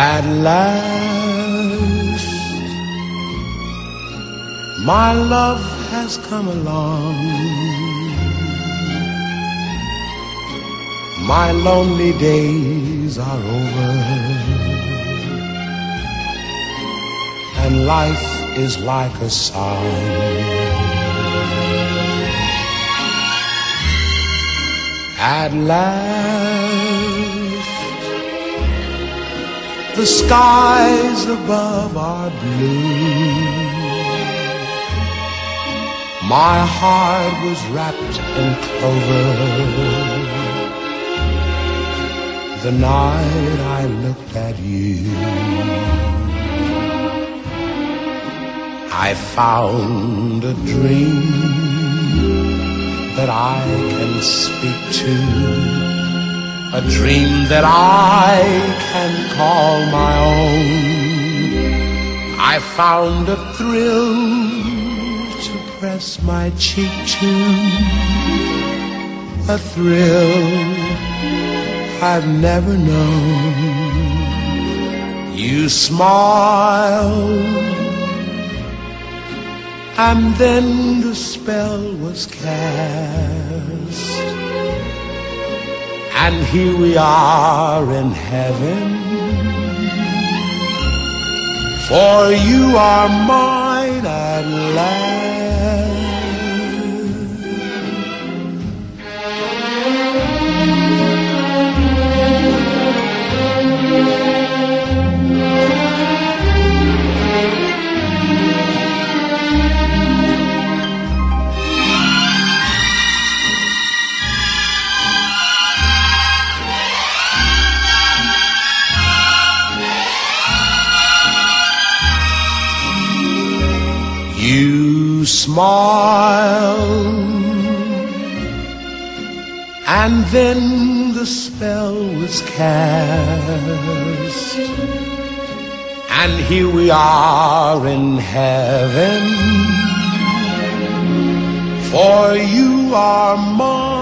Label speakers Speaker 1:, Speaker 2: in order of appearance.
Speaker 1: At last, my love has come along. My lonely days are over, and life is like a song. At last, the skies above are blue. My heart was wrapped in clover. The night I looked at you, I found a dream that I can speak to, a dream that I can call my own. I found a thrill to press my cheek to, a thrill I've never known. You smiled and then the spell was cast. And here we are in heaven. For you are mine at last. You smile, and then the spell was cast, and here we are in heaven. For you are mine.